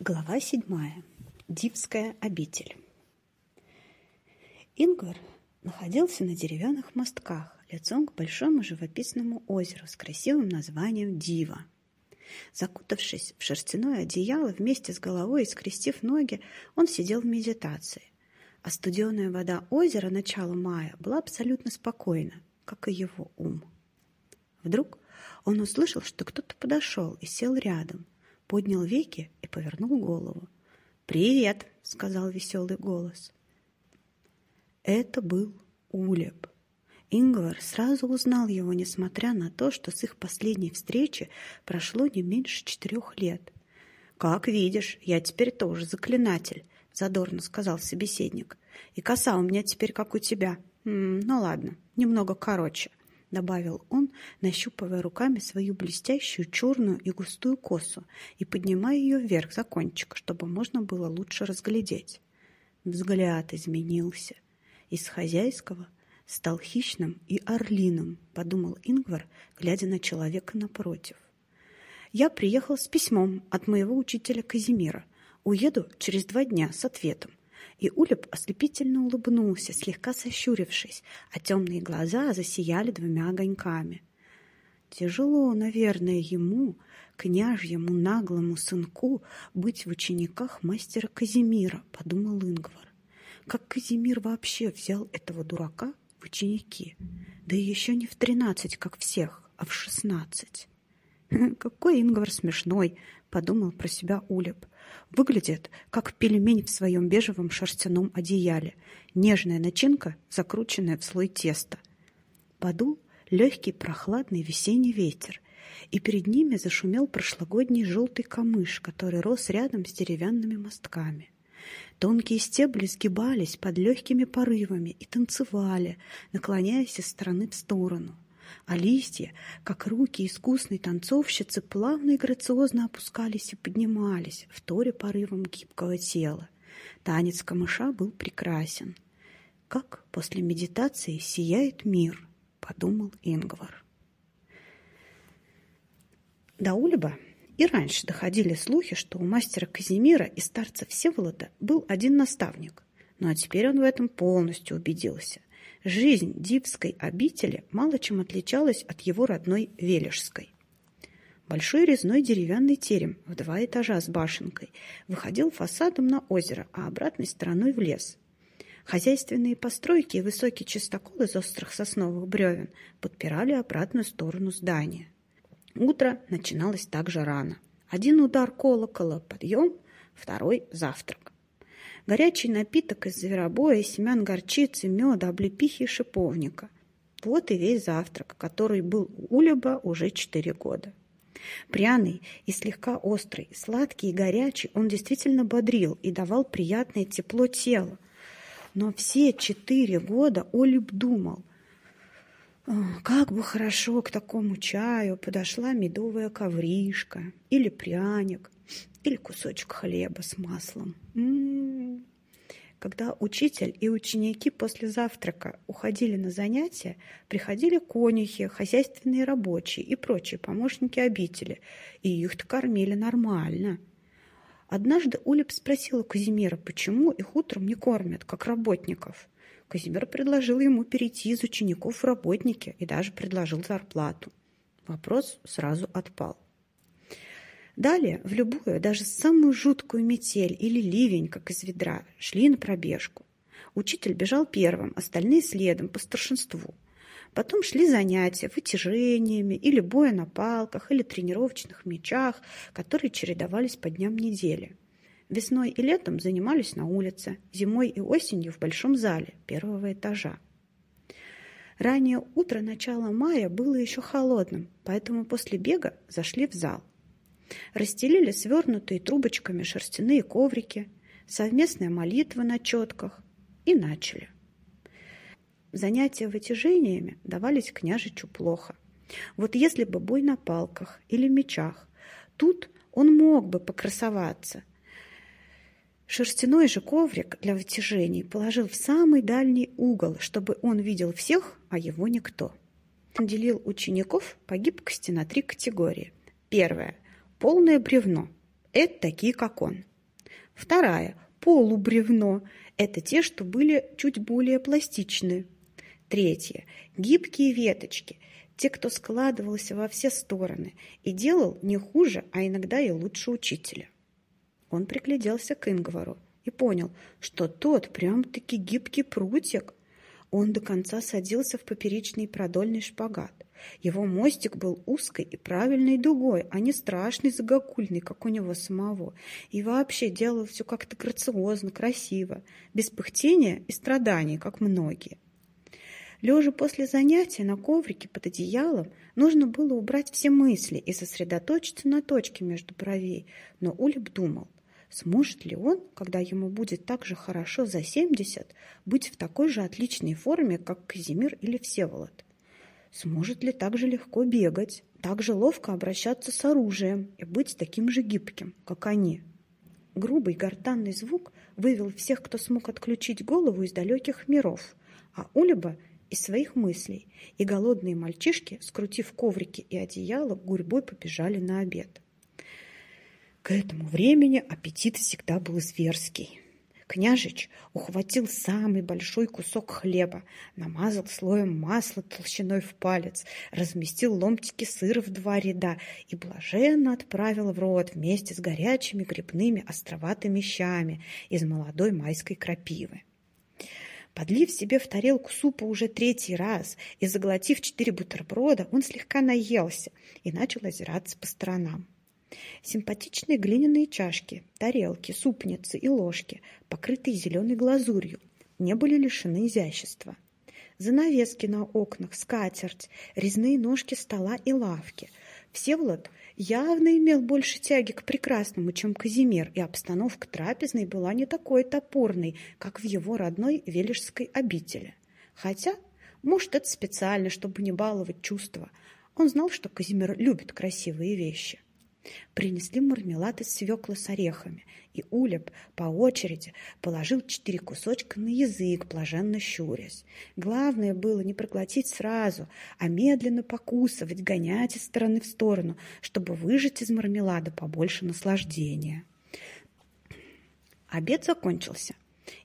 Глава седьмая. Дивская обитель. Ингвар находился на деревянных мостках, лицом к большому живописному озеру с красивым названием Дива. Закутавшись в шерстяное одеяло вместе с головой и скрестив ноги, он сидел в медитации. А студеная вода озера начала мая была абсолютно спокойна, как и его ум. Вдруг он услышал, что кто-то подошел и сел рядом – поднял веки и повернул голову. «Привет!» — сказал веселый голос. Это был Улеб. Ингвар сразу узнал его, несмотря на то, что с их последней встречи прошло не меньше четырех лет. «Как видишь, я теперь тоже заклинатель», — задорно сказал собеседник. «И коса у меня теперь как у тебя. М -м, ну ладно, немного короче добавил он, нащупывая руками свою блестящую черную и густую косу и поднимая ее вверх за кончик, чтобы можно было лучше разглядеть. Взгляд изменился. Из хозяйского стал хищным и орлиным, подумал Ингвар, глядя на человека напротив. Я приехал с письмом от моего учителя Казимира. Уеду через два дня с ответом и Улеп ослепительно улыбнулся, слегка сощурившись, а темные глаза засияли двумя огоньками. Тяжело, наверное, ему, княжьему наглому сынку, быть в учениках мастера Казимира, подумал Ингвар. Как Казимир вообще взял этого дурака в ученики? Да еще не в тринадцать, как всех, а в шестнадцать. Какой Ингвар смешной, подумал про себя Улеп. Выглядит, как пельмень в своем бежевом шерстяном одеяле. Нежная начинка, закрученная в слой теста. Подул легкий прохладный весенний ветер, и перед ними зашумел прошлогодний желтый камыш, который рос рядом с деревянными мостками. Тонкие стебли сгибались под легкими порывами и танцевали, наклоняясь из стороны в сторону а листья, как руки искусной танцовщицы, плавно и грациозно опускались и поднимались, в торе порывом гибкого тела. Танец камыша был прекрасен. «Как после медитации сияет мир», — подумал Ингвар. До Улеба и раньше доходили слухи, что у мастера Казимира и старца Всеволода был один наставник, но ну, а теперь он в этом полностью убедился. Жизнь Дивской обители мало чем отличалась от его родной Вележской. Большой резной деревянный терем в два этажа с башенкой выходил фасадом на озеро, а обратной стороной в лес. Хозяйственные постройки и высокий чистокол из острых сосновых бревен подпирали обратную сторону здания. Утро начиналось также рано. Один удар колокола – подъем, второй – завтрак горячий напиток из зверобоя, семян горчицы, меда, облепихи и шиповника. Вот и весь завтрак, который был у Улеба уже четыре года. Пряный и слегка острый, сладкий и горячий, он действительно бодрил и давал приятное тепло телу. Но все четыре года Олиб думал, как бы хорошо к такому чаю подошла медовая ковришка или пряник, или кусочек хлеба с маслом. М-м-м. Когда учитель и ученики после завтрака уходили на занятия, приходили конюхи, хозяйственные рабочие и прочие помощники обители, и их-то кормили нормально. Однажды Улеп спросила Казимира, почему их утром не кормят, как работников. Казимир предложил ему перейти из учеников в работники и даже предложил зарплату. Вопрос сразу отпал. Далее, в любую, даже самую жуткую метель или ливень, как из ведра, шли на пробежку. Учитель бежал первым, остальные следом, по старшинству. Потом шли занятия вытяжениями или боя на палках, или тренировочных мячах, которые чередовались по дням недели. Весной и летом занимались на улице, зимой и осенью в большом зале первого этажа. Раннее утро начала мая было еще холодным, поэтому после бега зашли в зал – Расстелили свернутые трубочками шерстяные коврики, совместная молитва на четках и начали. Занятия вытяжениями давались княжичу плохо. Вот если бы бой на палках или мечах, тут он мог бы покрасоваться. Шерстяной же коврик для вытяжений положил в самый дальний угол, чтобы он видел всех, а его никто. Он делил учеников по гибкости на три категории. Первая полное бревно. Это такие, как он. Вторая – полубревно. Это те, что были чуть более пластичны. Третье – гибкие веточки. Те, кто складывался во все стороны и делал не хуже, а иногда и лучше учителя. Он пригляделся к Ингвару и понял, что тот прям-таки гибкий прутик. Он до конца садился в поперечный продольный шпагат. Его мостик был узкой и правильной дугой, а не страшный загогульный, как у него самого. И вообще делал все как-то грациозно, красиво, без пыхтения и страданий, как многие. Лежа после занятия на коврике под одеялом, нужно было убрать все мысли и сосредоточиться на точке между бровей, но Улеп думал, Сможет ли он, когда ему будет так же хорошо за 70, быть в такой же отличной форме, как Казимир или Всеволод? Сможет ли так же легко бегать, так же ловко обращаться с оружием и быть таким же гибким, как они? Грубый гортанный звук вывел всех, кто смог отключить голову из далеких миров, а Улеба из своих мыслей, и голодные мальчишки, скрутив коврики и одеяло, гурьбой побежали на обед. К этому времени аппетит всегда был зверский. Княжич ухватил самый большой кусок хлеба, намазал слоем масла толщиной в палец, разместил ломтики сыра в два ряда и блаженно отправил в рот вместе с горячими грибными островатыми щами из молодой майской крапивы. Подлив себе в тарелку супа уже третий раз и заглотив четыре бутерброда, он слегка наелся и начал озираться по сторонам. Симпатичные глиняные чашки, тарелки, супницы и ложки, покрытые зеленой глазурью, не были лишены изящества. Занавески на окнах, скатерть, резные ножки стола и лавки. Всеволод явно имел больше тяги к прекрасному, чем Казимир, и обстановка трапезной была не такой топорной, как в его родной Вележской обители. Хотя, может, это специально, чтобы не баловать чувства. Он знал, что Казимир любит красивые вещи. Принесли мармелад из свеклы с орехами, и Улеп по очереди положил четыре кусочка на язык, блаженно щурясь. Главное было не проглотить сразу, а медленно покусывать, гонять из стороны в сторону, чтобы выжать из мармелада побольше наслаждения. Обед закончился,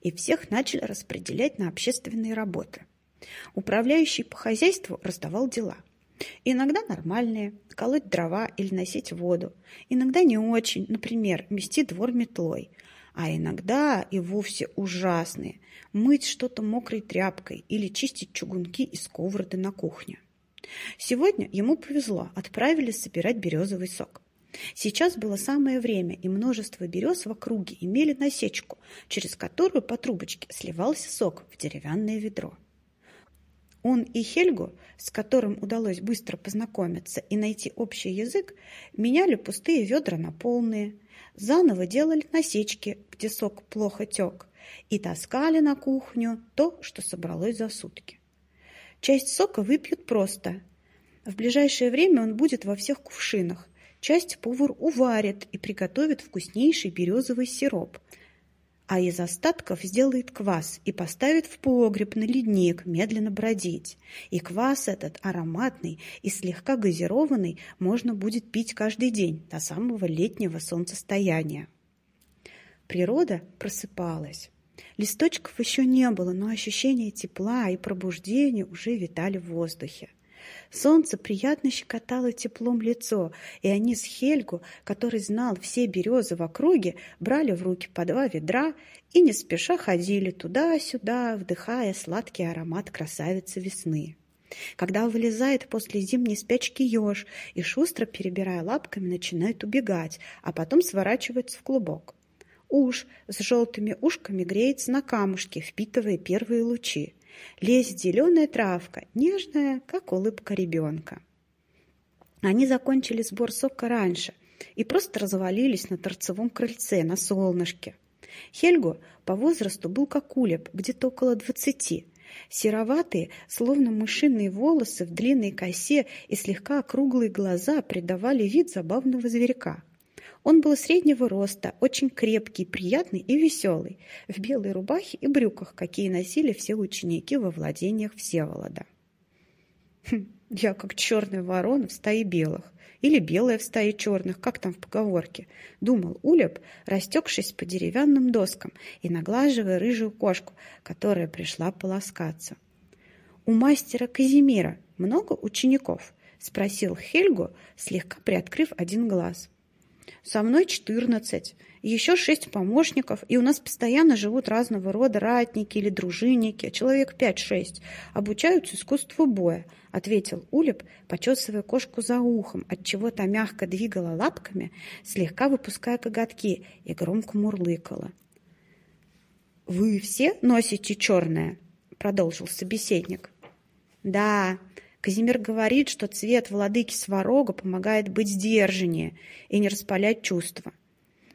и всех начали распределять на общественные работы. Управляющий по хозяйству раздавал дела – Иногда нормальные – колоть дрова или носить воду. Иногда не очень, например, мести двор метлой. А иногда и вовсе ужасные – мыть что-то мокрой тряпкой или чистить чугунки и сковороды на кухне. Сегодня ему повезло, отправились собирать березовый сок. Сейчас было самое время, и множество берез в округе имели насечку, через которую по трубочке сливался сок в деревянное ведро. Он и Хельгу, с которым удалось быстро познакомиться и найти общий язык, меняли пустые ведра на полные, заново делали насечки, где сок плохо тек, и таскали на кухню то, что собралось за сутки. Часть сока выпьют просто. В ближайшее время он будет во всех кувшинах. Часть повар уварит и приготовит вкуснейший березовый сироп – а из остатков сделает квас и поставит в погреб на ледник медленно бродить. И квас этот ароматный и слегка газированный можно будет пить каждый день до самого летнего солнцестояния. Природа просыпалась. Листочков еще не было, но ощущение тепла и пробуждения уже витали в воздухе. Солнце приятно щекотало теплом лицо, и они с Хельгу, который знал все березы в округе, брали в руки по два ведра и не спеша ходили туда-сюда, вдыхая сладкий аромат красавицы весны. Когда вылезает после зимней спячки еж и, шустро перебирая лапками, начинает убегать, а потом сворачивается в клубок. Уж с желтыми ушками греется на камушке, впитывая первые лучи. Лезет зеленая травка, нежная, как улыбка ребенка. Они закончили сбор сока раньше и просто развалились на торцевом крыльце на солнышке. Хельгу по возрасту был как Улеп, где-то около двадцати. Сероватые, словно мышиные волосы в длинной косе и слегка округлые глаза придавали вид забавного зверька. Он был среднего роста, очень крепкий, приятный и веселый, в белой рубахе и брюках, какие носили все ученики во владениях Всеволода. Хм, «Я как черная ворона в стае белых», или белая в стае черных, как там в поговорке, думал Улеп, растекшись по деревянным доскам и наглаживая рыжую кошку, которая пришла полоскаться. «У мастера Казимира много учеников?» — спросил Хельгу, слегка приоткрыв один глаз. «Со мной четырнадцать, еще шесть помощников, и у нас постоянно живут разного рода ратники или дружинники, человек пять-шесть, обучаются искусству боя», — ответил Улеп, почесывая кошку за ухом, отчего та мягко двигала лапками, слегка выпуская коготки, и громко мурлыкала. «Вы все носите черное?» — продолжил собеседник. «Да, Казимир говорит, что цвет владыки Сварога помогает быть сдержаннее и не распалять чувства.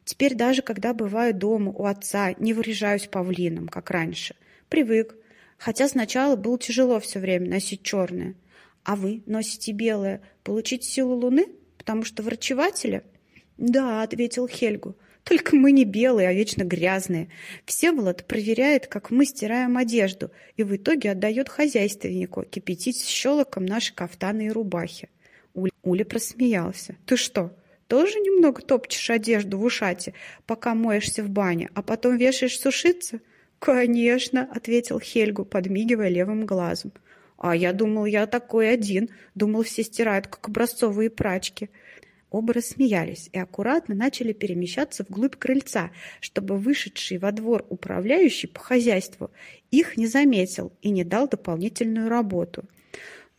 Теперь даже когда бываю дома у отца, не выряжаюсь павлином, как раньше. Привык. Хотя сначала было тяжело все время носить черное. А вы носите белое, получить силу луны, потому что врачевателя? Да, ответил Хельгу. Только мы не белые, а вечно грязные. Всеволод проверяет, как мы стираем одежду, и в итоге отдает хозяйственнику кипятить с щелоком наши кафтаны и рубахи. Уля, Уля просмеялся. «Ты что, тоже немного топчешь одежду в ушате, пока моешься в бане, а потом вешаешь сушиться?» «Конечно», — ответил Хельгу, подмигивая левым глазом. «А я думал, я такой один. Думал, все стирают, как образцовые прачки». Оба рассмеялись и аккуратно начали перемещаться вглубь крыльца, чтобы вышедший во двор управляющий по хозяйству их не заметил и не дал дополнительную работу.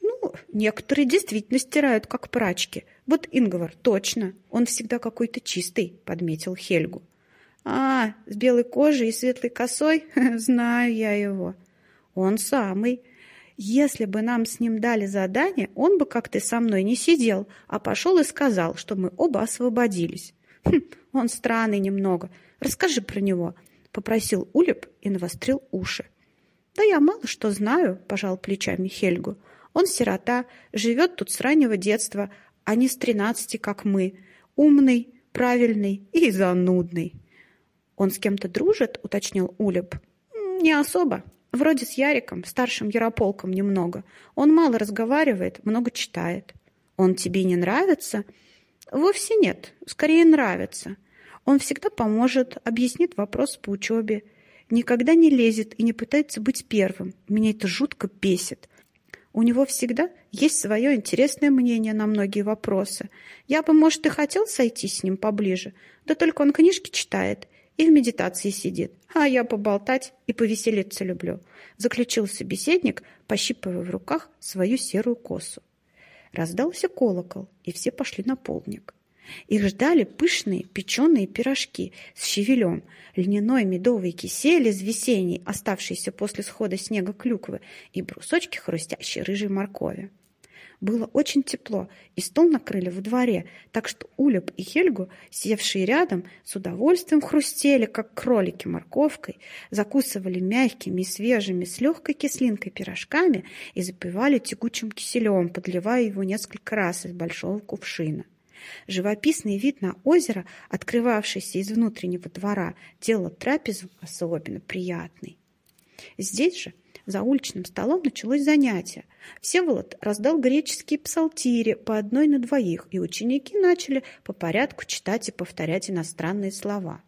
Ну, некоторые действительно стирают, как прачки. Вот Ингвар, точно, он всегда какой-то чистый, подметил Хельгу. А, с белой кожей и светлой косой? Знаю я его. Он самый. Если бы нам с ним дали задание, он бы, как ты со мной, не сидел, а пошел и сказал, что мы оба освободились. Хм, он странный немного. Расскажи про него, — попросил Улеп и навострил уши. Да я мало что знаю, — пожал плечами Хельгу. Он сирота, живет тут с раннего детства, а не с тринадцати, как мы. Умный, правильный и занудный. Он с кем-то дружит, — уточнил Улеп. Не особо, Вроде с Яриком, старшим Ярополком немного. Он мало разговаривает, много читает. Он тебе не нравится? Вовсе нет, скорее нравится. Он всегда поможет, объяснит вопрос по учебе. Никогда не лезет и не пытается быть первым. Меня это жутко бесит. У него всегда есть свое интересное мнение на многие вопросы. Я бы, может, и хотел сойти с ним поближе, да только он книжки читает и в медитации сидит, а я поболтать и повеселиться люблю», — заключил собеседник, пощипывая в руках свою серую косу. Раздался колокол, и все пошли на полдник. Их ждали пышные печеные пирожки с щавелем, льняной медовый кисель из весенней, оставшийся после схода снега клюквы, и брусочки хрустящей рыжей моркови. Было очень тепло, и стол накрыли во дворе, так что Улеп и Хельгу, севшие рядом, с удовольствием хрустели, как кролики морковкой, закусывали мягкими и свежими с легкой кислинкой пирожками и запивали тягучим киселем, подливая его несколько раз из большого кувшина. Живописный вид на озеро, открывавшийся из внутреннего двора, делал трапезу особенно приятной. Здесь же за уличным столом началось занятие. Всеволод раздал греческие псалтири по одной на двоих, и ученики начали по порядку читать и повторять иностранные слова.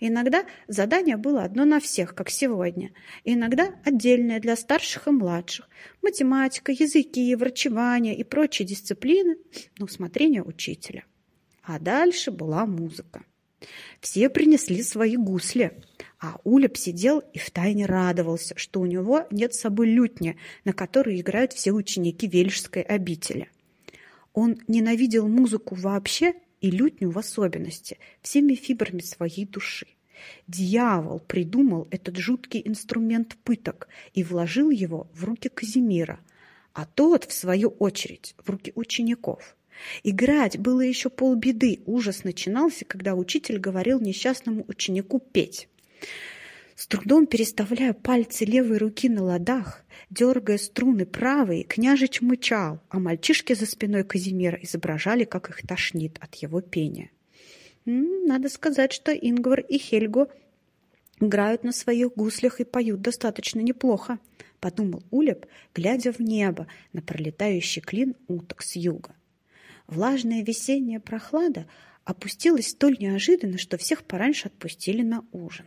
Иногда задание было одно на всех, как сегодня, иногда отдельное для старших и младших. Математика, языки, врачевание и прочие дисциплины на усмотрение учителя. А дальше была музыка. Все принесли свои гусли, а Улеп сидел и втайне радовался, что у него нет с собой лютня, на которой играют все ученики Вельшской обители. Он ненавидел музыку вообще и лютню в особенности, всеми фибрами своей души. Дьявол придумал этот жуткий инструмент пыток и вложил его в руки Казимира, а тот, в свою очередь, в руки учеников. Играть было еще полбеды. Ужас начинался, когда учитель говорил несчастному ученику петь. С трудом переставляя пальцы левой руки на ладах, дергая струны правой, княжич мычал, а мальчишки за спиной Казимира изображали, как их тошнит от его пения. Надо сказать, что Ингвар и Хельгу играют на своих гуслях и поют достаточно неплохо, подумал Улеп, глядя в небо на пролетающий клин уток с юга. Влажная весенняя прохлада опустилась столь неожиданно, что всех пораньше отпустили на ужин.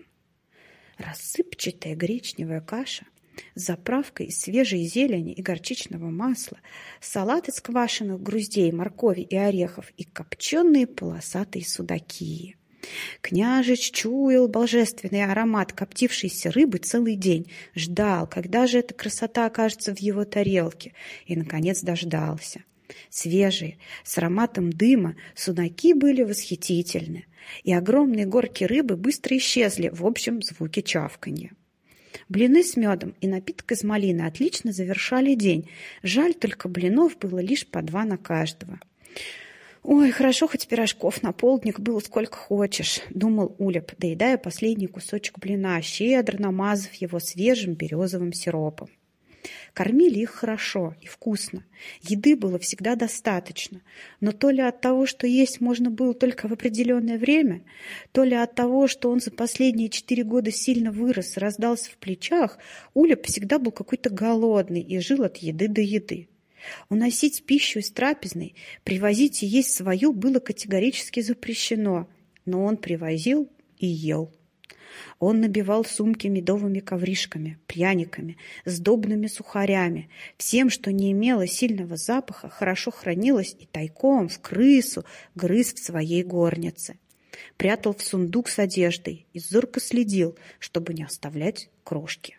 Рассыпчатая гречневая каша с заправкой из свежей зелени и горчичного масла, салат из квашеных груздей, моркови и орехов и копченые полосатые судаки. Княжич чуял божественный аромат коптившейся рыбы целый день, ждал, когда же эта красота окажется в его тарелке, и, наконец, дождался. Свежие, с ароматом дыма, судаки были восхитительны, и огромные горки рыбы быстро исчезли в общем звуке чавканья. Блины с медом и напиток из малины отлично завершали день. Жаль, только блинов было лишь по два на каждого. «Ой, хорошо, хоть пирожков на полдник было сколько хочешь», — думал Улеп, доедая последний кусочек блина, щедро намазав его свежим березовым сиропом. Кормили их хорошо и вкусно. Еды было всегда достаточно. Но то ли от того, что есть можно было только в определенное время, то ли от того, что он за последние четыре года сильно вырос раздался в плечах, Улеп всегда был какой-то голодный и жил от еды до еды. Уносить пищу из трапезной, привозить и есть свою было категорически запрещено, но он привозил и ел. Он набивал сумки медовыми ковришками, пряниками, сдобными сухарями, всем, что не имело сильного запаха, хорошо хранилось и тайком в крысу грыз в своей горнице. Прятал в сундук с одеждой и зорко следил, чтобы не оставлять крошки.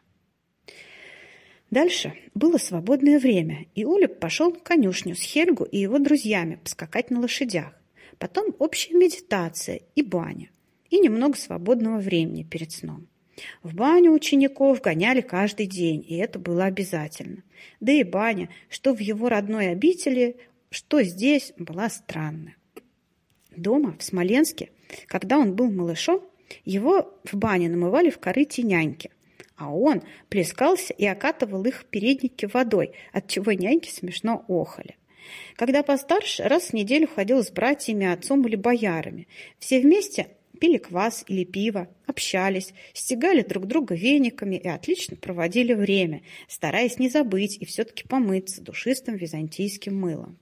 Дальше было свободное время, и Улеп пошел в конюшню с Хельгу и его друзьями поскакать на лошадях. Потом общая медитация и баня и немного свободного времени перед сном. В баню учеников гоняли каждый день, и это было обязательно. Да и баня, что в его родной обители, что здесь, была странная. Дома, в Смоленске, когда он был малышом, его в бане намывали в корыте няньки, а он плескался и окатывал их передники водой, от чего няньки смешно охали. Когда постарше, раз в неделю ходил с братьями, отцом или боярами. Все вместе пили квас или пиво, общались, стегали друг друга вениками и отлично проводили время, стараясь не забыть и все-таки помыться душистым византийским мылом.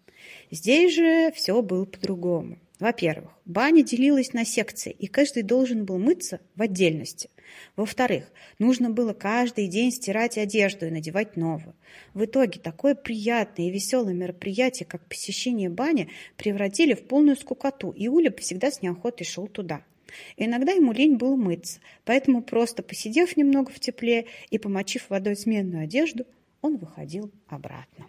Здесь же все было по-другому. Во-первых, баня делилась на секции, и каждый должен был мыться в отдельности. Во-вторых, нужно было каждый день стирать одежду и надевать новую. В итоге такое приятное и веселое мероприятие, как посещение бани, превратили в полную скукоту, и Уля всегда с неохотой шел туда. Иногда ему лень было мыться, поэтому просто посидев немного в тепле и помочив водой сменную одежду, он выходил обратно.